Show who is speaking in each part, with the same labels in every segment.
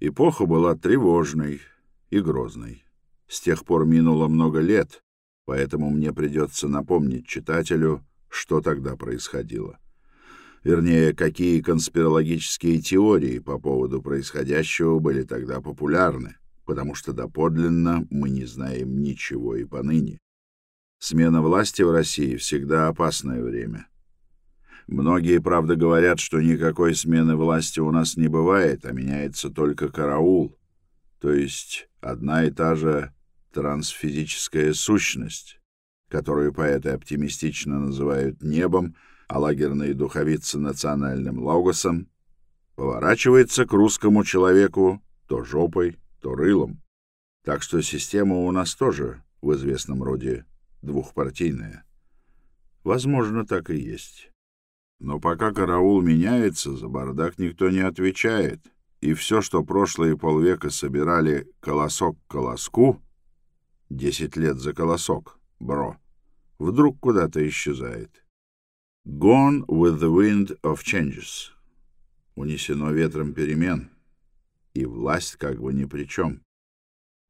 Speaker 1: Эпоха была тревожной и грозной. С тех пор минуло много лет, поэтому мне придется напомнить читателю, что тогда происходило. Вернее, какие конспирологические теории по поводу происходящего были тогда популярны, потому что доподлинно мы не знаем ничего и поныне. Смена власти в России всегда опасное время. Многие, правда, говорят, что никакой смены власти у нас не бывает, а меняется только караул, то есть одна и та же трансфизическая сущность, которую поэты оптимистично называют небом, а лагерные духовицы национальным логосом, поворачивается к русскому человеку то жопой, то рылом. Так что система у нас тоже в известном роде двухпартийная. Возможно, так и есть. Но пока караул меняется, за бардак никто не отвечает, и все, что прошлые полвека собирали колосок к колоску, десять лет за колосок, бро, вдруг куда-то исчезает. Gone with the wind of changes. Унесено ветром перемен, и власть как бы ни при чем.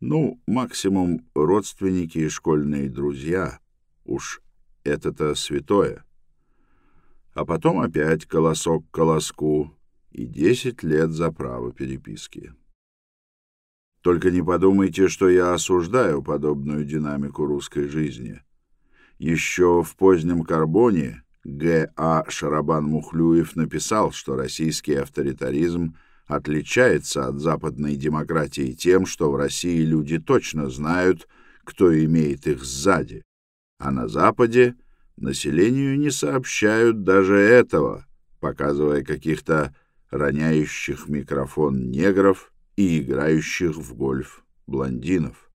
Speaker 1: Ну, максимум родственники и школьные друзья. Уж это-то святое. А потом опять колосок к колоску и десять лет за право переписки. Только не подумайте, что я осуждаю подобную динамику русской жизни. Еще в позднем Карбоне Г. А. Шарабан-Мухлюев написал, что российский авторитаризм — отличается от западной демократии тем, что в России люди точно знают, кто имеет их сзади, а на Западе населению не сообщают даже этого, показывая каких-то роняющих микрофон негров и играющих в гольф блондинов.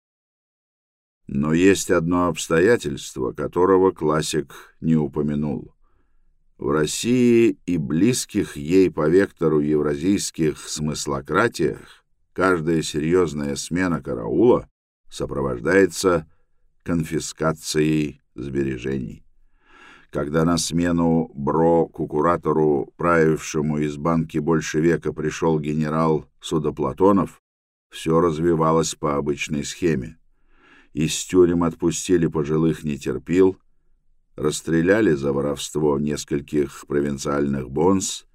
Speaker 1: Но есть одно обстоятельство, которого классик не упомянул. В России и близких ей по вектору евразийских смыслократиях каждая серьезная смена караула сопровождается конфискацией сбережений. Когда на смену бро-кукуратору, правившему из банки больше века, пришел генерал Судоплатонов, все развивалось по обычной схеме. Из тюрем отпустили пожилых нетерпил, расстреляли за воровство нескольких провинциальных бонс,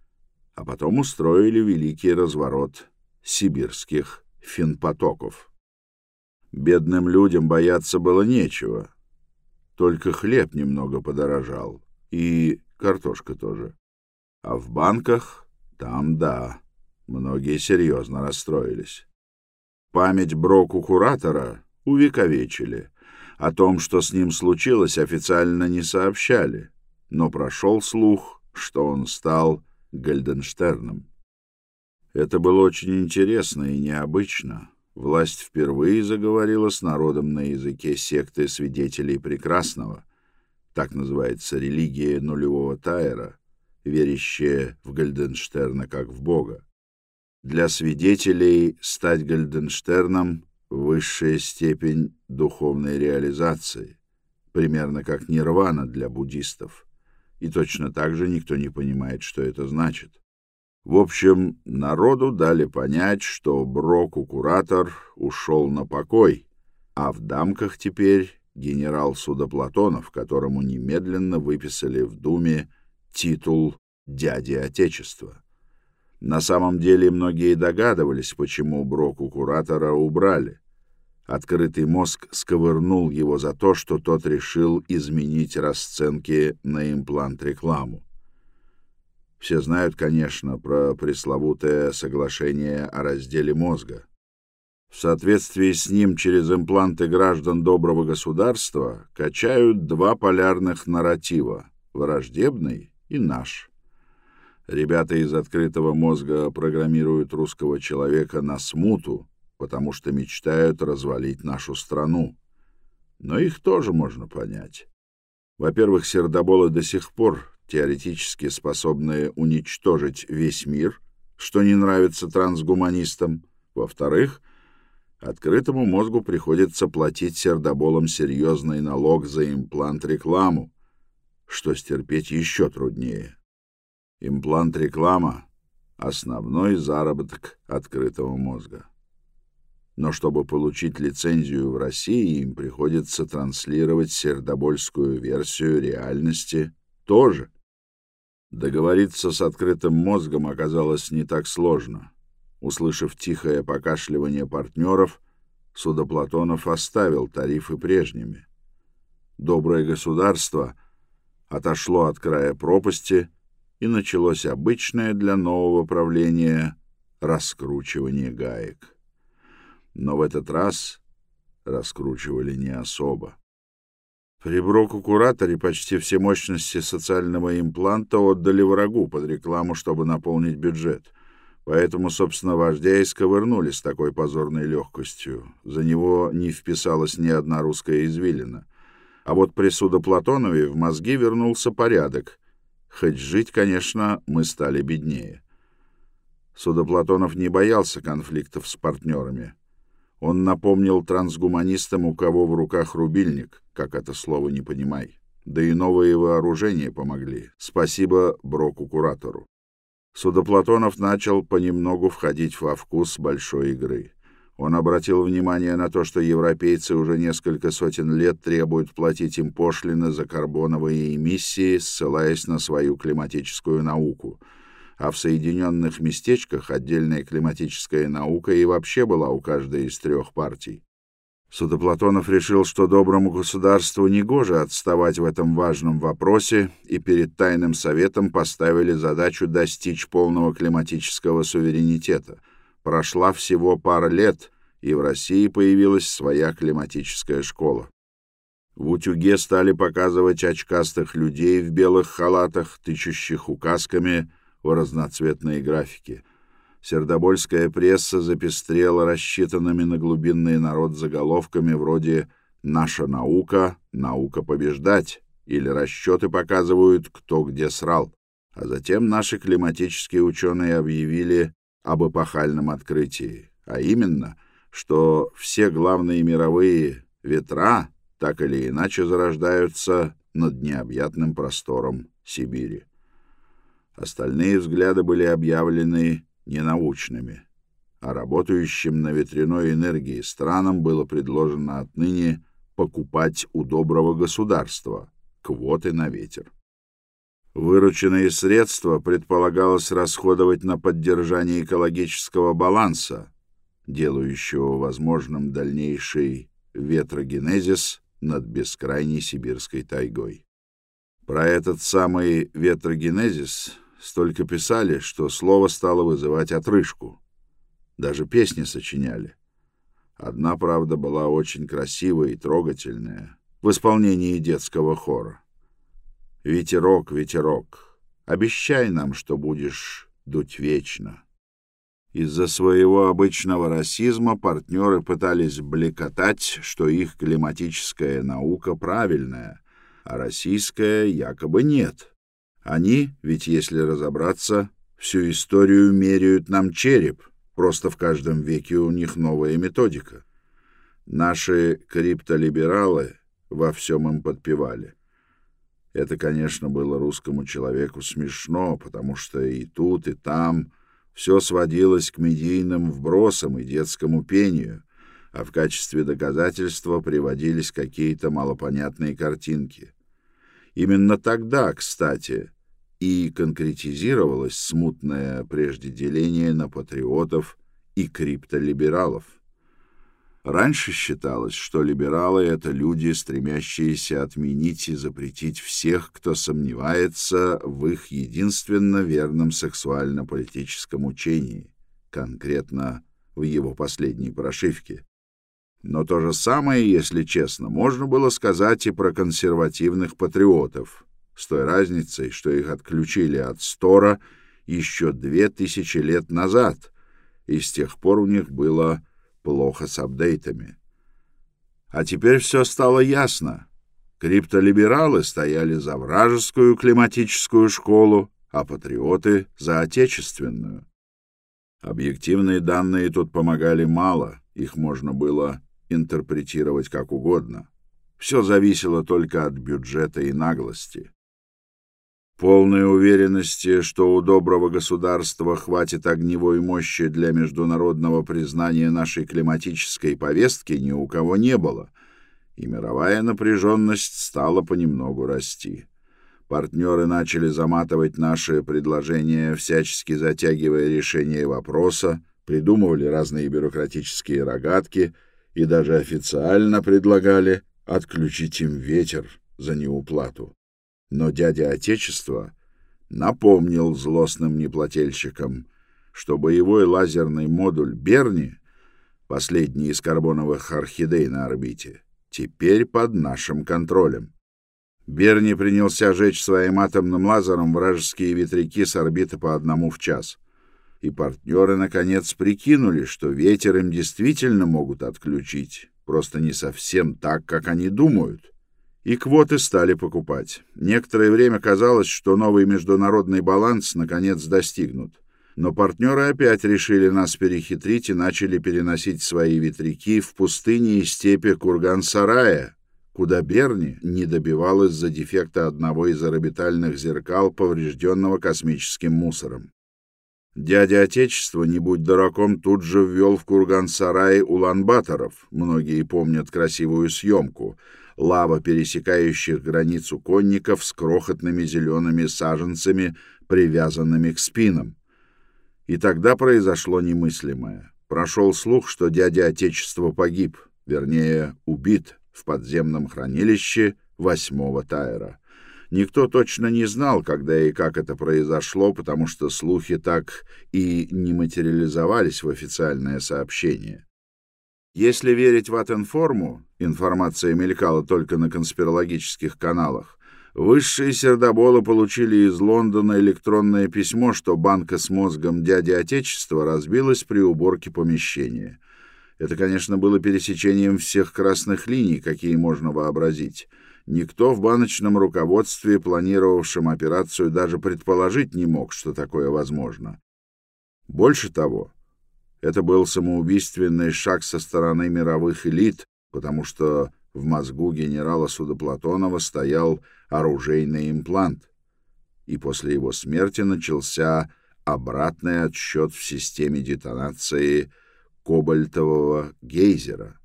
Speaker 1: а потом устроили великий разворот сибирских финпотоков. Бедным людям бояться было нечего, только хлеб немного подорожал, и картошка тоже. А в банках там да, многие серьезно расстроились. Память броку-куратора увековечили — о том, что с ним случилось, официально не сообщали, но прошел слух, что он стал Гальденштерном. Это было очень интересно и необычно. Власть впервые заговорила с народом на языке секты свидетелей прекрасного. Так называется религия нулевого Тайера, верящая в Гальденштерна как в Бога. Для свидетелей стать Гальденштерном высшая степень духовной реализации, примерно как нирвана для буддистов. И точно так же никто не понимает, что это значит. В общем, народу дали понять, что Броку-куратор ушел на покой, а в дамках теперь генерал Судоплатонов, которому немедленно выписали в Думе титул «Дяди Отечества». На самом деле многие догадывались, почему Броку куратора убрали. Открытый мозг сковырнул его за то, что тот решил изменить расценки на имплант-рекламу. Все знают, конечно, про пресловутое соглашение о разделе мозга. В соответствии с ним через импланты граждан доброго государства качают два полярных нарратива — враждебный и наш — Ребята из открытого мозга программируют русского человека на смуту, потому что мечтают развалить нашу страну. Но их тоже можно понять. Во-первых, сердоболы до сих пор теоретически способны уничтожить весь мир, что не нравится трансгуманистам. Во-вторых, открытому мозгу приходится платить сердоболам серьезный налог за имплант-рекламу, что стерпеть еще труднее. Имплант-реклама основной заработок открытого мозга. Но чтобы получить лицензию в России, им приходится транслировать сердобольскую версию реальности тоже. Договориться с открытым мозгом оказалось не так сложно. Услышав тихое покашливание партнеров, Судоплатонов оставил тарифы прежними. Доброе государство отошло от края пропасти, и началось обычное для нового правления раскручивание гаек. Но в этот раз раскручивали не особо. При Броку-кураторе почти все мощности социального импланта отдали врагу под рекламу, чтобы наполнить бюджет. Поэтому, собственно, вождя и сковырнули с такой позорной легкостью. За него не вписалась ни одна русская извилина. А вот при Судоплатонове в мозги вернулся порядок. Хоть жить, конечно, мы стали беднее. Судоплатонов не боялся конфликтов с партнерами. Он напомнил трансгуманистам, у кого в руках рубильник, как это слово не понимай. Да и новые вооружения помогли. Спасибо Броку-куратору. Судоплатонов начал понемногу входить во вкус большой игры. Он обратил внимание на то, что европейцы уже несколько сотен лет требуют платить им пошлины за карбоновые эмиссии, ссылаясь на свою климатическую науку — а в Соединенных местечках отдельная климатическая наука и вообще была у каждой из трех партий. Судоплатонов решил, что доброму государству негоже отставать в этом важном вопросе, и перед Тайным Советом поставили задачу достичь полного климатического суверенитета. Прошла всего пара лет, и в России появилась своя климатическая школа. В утюге стали показывать очкастых людей в белых халатах, тычущих указками в разноцветные графики. Сердобольская пресса запестрела рассчитанными на глубинный народ заголовками вроде «Наша наука, наука побеждать» или «Расчеты показывают, кто где срал». А затем наши климатические ученые объявили об эпохальном открытии, а именно, что все главные мировые ветра так или иначе зарождаются над необъятным простором Сибири. Остальные взгляды были объявлены ненаучными, а работающим на ветряной энергии странам было предложено отныне покупать у доброго государства квоты на ветер. Вырученные средства предполагалось расходовать на поддержание экологического баланса, делающего возможным дальнейший ветрогенезис над бескрайней сибирской тайгой. Про этот самый ветрогенезис столько писали, что слово стало вызывать отрыжку. Даже песни сочиняли. Одна, правда, была очень красивая и трогательная, в исполнении детского хора. «Ветерок, ветерок, обещай нам, что будешь дуть вечно». Из-за своего обычного расизма партнеры пытались блекотать, что их климатическая наука правильная, а российская якобы нет. Они, ведь если разобраться, всю историю меряют нам череп, просто в каждом веке у них новая методика. Наши криптолибералы во всем им подпевали. Это, конечно, было русскому человеку смешно, потому что и тут, и там все сводилось к медийным вбросам и детскому пению, а в качестве доказательства приводились какие-то малопонятные картинки. Именно тогда, кстати, и конкретизировалось смутное прежде деление на патриотов и криптолибералов. Раньше считалось, что либералы — это люди, стремящиеся отменить и запретить всех, кто сомневается в их единственно верном сексуально-политическом учении, конкретно в его последней прошивке. Но то же самое, если честно, можно было сказать и про консервативных патриотов — с той разницей, что их отключили от стора еще две тысячи лет назад, и с тех пор у них было плохо с апдейтами. А теперь все стало ясно. Криптолибералы стояли за вражескую климатическую школу, а патриоты — за отечественную. Объективные данные тут помогали мало, их можно было интерпретировать как угодно. Все зависело только от бюджета и наглости. Полной уверенности, что у доброго государства хватит огневой мощи для международного признания нашей климатической повестки, ни у кого не было, и мировая напряженность стала понемногу расти. Партнеры начали заматывать наши предложения, всячески затягивая решение вопроса, придумывали разные бюрократические рогатки и даже официально предлагали отключить им ветер за неуплату. Но дядя Отечества напомнил злостным неплательщикам, что боевой лазерный модуль «Берни», последний из карбоновых орхидей на орбите, теперь под нашим контролем. Берни принялся жечь своим атомным лазером вражеские ветряки с орбиты по одному в час. И партнеры, наконец, прикинули, что ветер им действительно могут отключить, просто не совсем так, как они думают и квоты стали покупать. Некоторое время казалось, что новый международный баланс наконец достигнут. Но партнеры опять решили нас перехитрить и начали переносить свои ветряки в пустыне и степи Курган-Сарая, куда Берни не добивал из-за дефекта одного из орбитальных зеркал, поврежденного космическим мусором. Дядя Отечества, не будь дураком, тут же ввел в Курган-Сарай улан-баторов. Многие помнят красивую съемку — лава пересекающих границу конников с крохотными зелеными саженцами, привязанными к спинам. И тогда произошло немыслимое. Прошел слух, что дядя Отечества погиб, вернее, убит в подземном хранилище восьмого Тайра. Никто точно не знал, когда и как это произошло, потому что слухи так и не материализовались в официальное сообщение. Если верить в Атенформу, информация мелькала только на конспирологических каналах, высшие сердоболы получили из Лондона электронное письмо, что банка с мозгом дяди Отечества разбилась при уборке помещения. Это, конечно, было пересечением всех красных линий, какие можно вообразить. Никто в баночном руководстве, планировавшем операцию, даже предположить не мог, что такое возможно. Больше того, это был самоубийственный шаг со стороны мировых элит, потому что в мозгу генерала Судоплатонова стоял оружейный имплант, и после его смерти начался обратный отсчет в системе детонации кобальтового гейзера,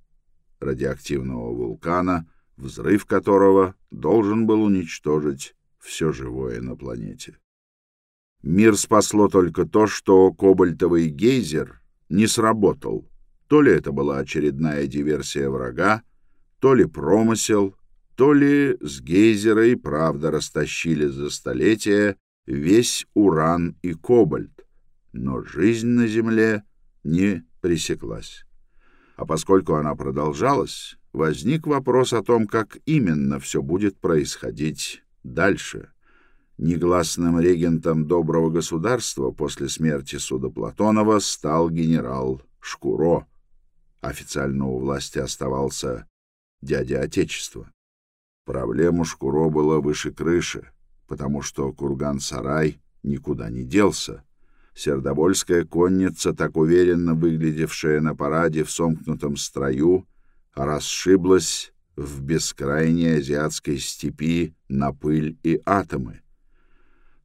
Speaker 1: радиоактивного вулкана, взрыв которого должен был уничтожить все живое на планете. Мир спасло только то, что кобальтовый гейзер — не сработал. То ли это была очередная диверсия врага, то ли промысел, то ли с гейзера и правда растащили за столетия весь уран и кобальт, но жизнь на Земле не пресеклась. А поскольку она продолжалась, возник вопрос о том, как именно все будет происходить дальше. Негласным регентом доброго государства после смерти суда Платонова стал генерал Шкуро. Официально у власти оставался дядя Отечества. Проблему Шкуро было выше крыши, потому что Курган-Сарай никуда не делся. Сердобольская конница, так уверенно выглядевшая на параде в сомкнутом строю, расшиблась в бескрайней азиатской степи на пыль и атомы.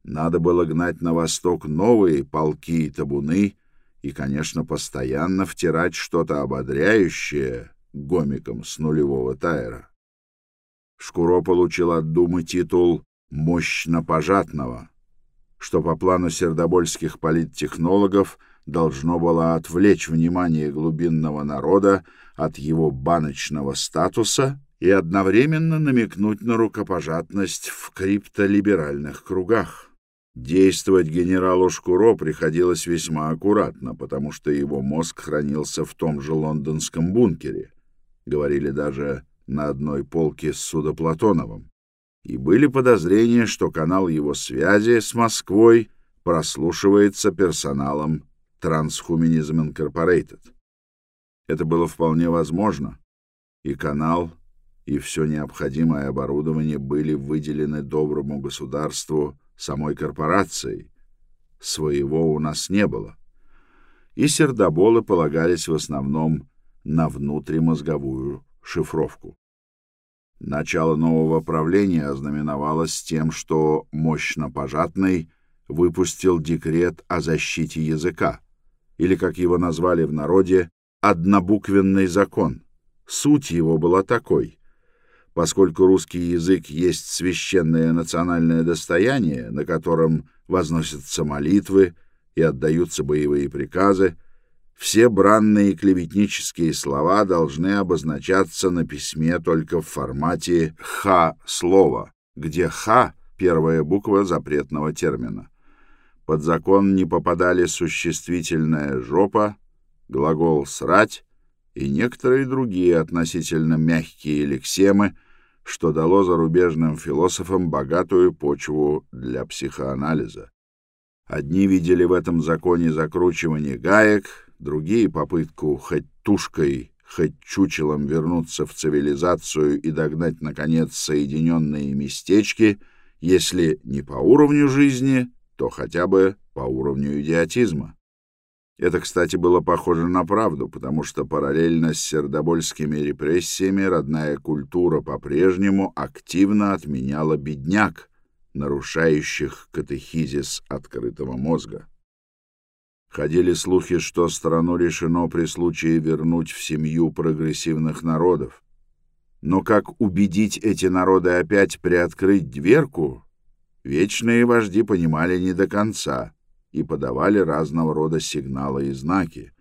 Speaker 1: Надо было гнать на восток новые полки и табуны и, конечно, постоянно втирать что-то ободряющее гомиком с нулевого тайра. Шкуро получил от Думы титул «мощно пожатного», что по плану сердобольских политтехнологов должно было отвлечь внимание глубинного народа от его баночного статуса и одновременно намекнуть на рукопожатность в криптолиберальных кругах. Действовать генералу Шкуро приходилось весьма аккуратно, потому что его мозг хранился в том же лондонском бункере. Говорили даже на одной полке с Судоплатоновым. И были подозрения, что канал его связи с Москвой прослушивается персоналом Transhumanism Incorporated. Это было вполне возможно, и канал, и все необходимое оборудование были выделены доброму государству самой корпорацией. Своего у нас не было. И сердоболы полагались в основном на внутримозговую шифровку. Начало нового правления ознаменовалось тем, что мощно пожатный выпустил декрет о защите языка, или, как его назвали в народе, однобуквенный закон. Суть его была такой. Поскольку русский язык есть священное национальное достояние, на котором возносятся молитвы и отдаются боевые приказы, все бранные клеветнические слова должны обозначаться на письме только в формате «х» где «х» — первая буква запретного термина. Под закон не попадали существительная «жопа», глагол «срать» и некоторые другие относительно мягкие лексемы, что дало зарубежным философам богатую почву для психоанализа. Одни видели в этом законе закручивание гаек, другие — попытку хоть тушкой, хоть чучелом вернуться в цивилизацию и догнать, наконец, соединенные местечки, если не по уровню жизни, то хотя бы по уровню идиотизма. Это, кстати, было похоже на правду, потому что параллельно с сердобольскими репрессиями родная культура по-прежнему активно отменяла бедняк, нарушающих катехизис открытого мозга. Ходили слухи, что страну решено при случае вернуть в семью прогрессивных народов. Но как убедить эти народы опять приоткрыть дверку, вечные вожди понимали не до конца и подавали разного рода сигналы и знаки.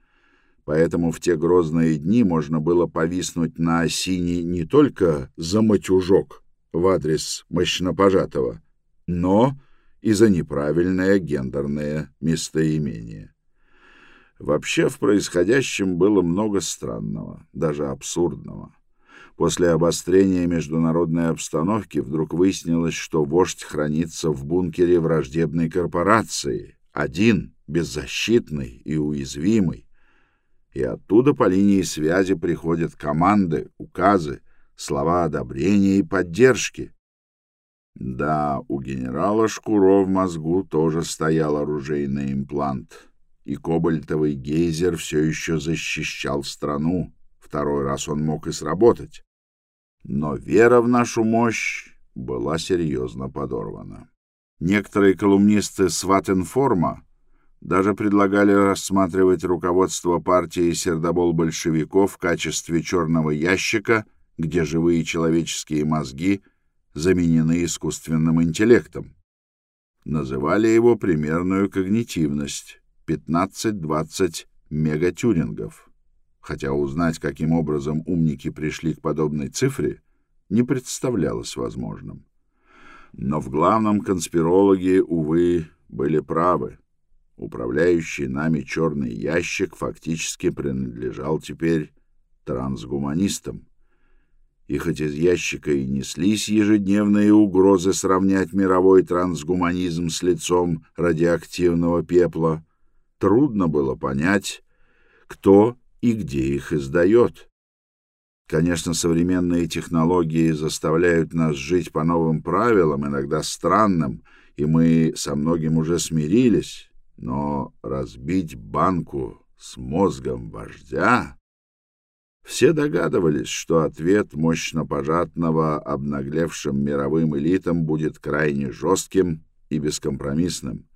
Speaker 1: Поэтому в те грозные дни можно было повиснуть на осине не только за матюжок в адрес мощнопожатого, но и за неправильное гендерное местоимение. Вообще в происходящем было много странного, даже абсурдного. После обострения международной обстановки вдруг выяснилось, что вождь хранится в бункере враждебной корпорации, один, беззащитный и уязвимый. И оттуда по линии связи приходят команды, указы, слова одобрения и поддержки. Да, у генерала Шкуро в мозгу тоже стоял оружейный имплант — и кобальтовый гейзер все еще защищал страну. Второй раз он мог и сработать. Но вера в нашу мощь была серьезно подорвана. Некоторые колумнисты Сватинформа даже предлагали рассматривать руководство партии сердобол-большевиков в качестве черного ящика, где живые человеческие мозги заменены искусственным интеллектом. Называли его примерную когнитивность 15-20 мегатюрингов. Хотя узнать, каким образом умники пришли к подобной цифре, не представлялось возможным. Но в главном конспирологи, увы, были правы. Управляющий нами черный ящик фактически принадлежал теперь трансгуманистам. И хоть из ящика и неслись ежедневные угрозы сравнять мировой трансгуманизм с лицом радиоактивного пепла, трудно было понять, кто и где их издает. Конечно, современные технологии заставляют нас жить по новым правилам, иногда странным, и мы со многим уже смирились, но разбить банку с мозгом вождя... Все догадывались, что ответ мощно пожатного обнаглевшим мировым элитам будет крайне жестким и бескомпромиссным.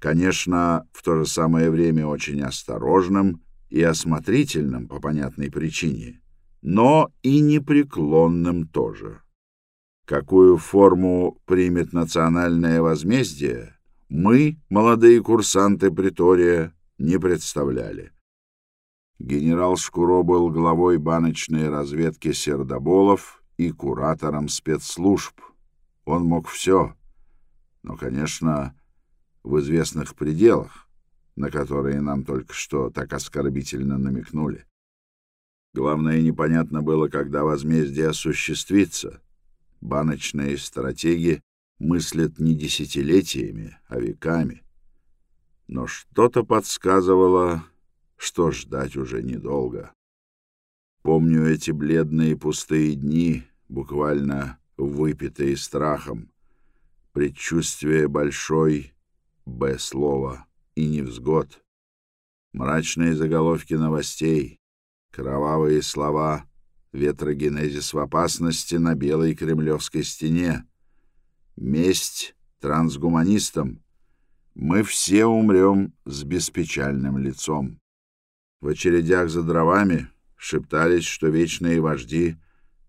Speaker 1: Конечно, в то же самое время очень осторожным и осмотрительным по понятной причине, но и непреклонным тоже. Какую форму примет национальное возмездие, мы, молодые курсанты Притория, не представляли. Генерал Шкуро был главой баночной разведки Сердоболов и куратором спецслужб. Он мог все, но, конечно, в известных пределах, на которые нам только что так оскорбительно намекнули. Главное, непонятно было, когда возмездие осуществится. Баночные стратеги мыслят не десятилетиями, а веками. Но что-то подсказывало, что ждать уже недолго. Помню эти бледные пустые дни, буквально выпитые страхом, предчувствие большой Б слово и невзгод. Мрачные заголовки новостей, кровавые слова, ветрогенезис в опасности на белой кремлевской стене. Месть трансгуманистам. Мы все умрем с беспечальным лицом. В очередях за дровами шептались, что вечные вожди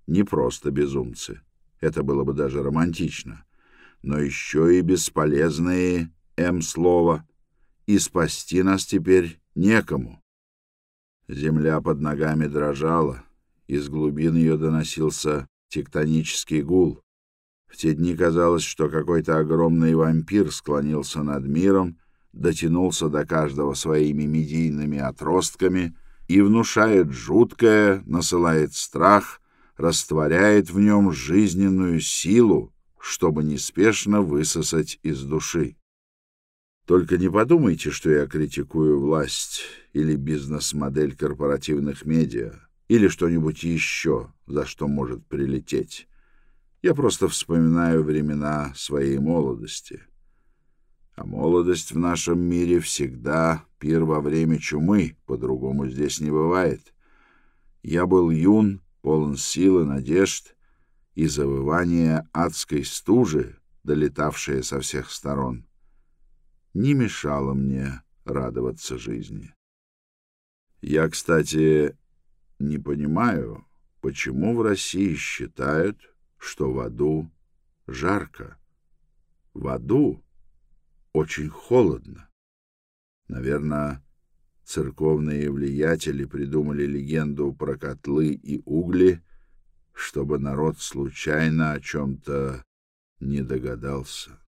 Speaker 1: не просто безумцы. Это было бы даже романтично. Но еще и бесполезные М-слово. И спасти нас теперь некому. Земля под ногами дрожала, из глубин ее доносился тектонический гул. В те дни казалось, что какой-то огромный вампир склонился над миром, дотянулся до каждого своими медийными отростками и внушает жуткое, насылает страх, растворяет в нем жизненную силу, чтобы неспешно высосать из души. Только не подумайте, что я критикую власть или бизнес-модель корпоративных медиа или что-нибудь еще, за что может прилететь. Я просто вспоминаю времена своей молодости. А молодость в нашем мире всегда пир во время чумы, по-другому здесь не бывает. Я был юн, полон силы, надежд и завывания адской стужи, долетавшее со всех сторон не мешало мне радоваться жизни. Я, кстати, не понимаю, почему в России считают, что в аду жарко. В аду очень холодно. Наверное, церковные влиятели придумали легенду про котлы и угли, чтобы народ случайно о чем-то не догадался.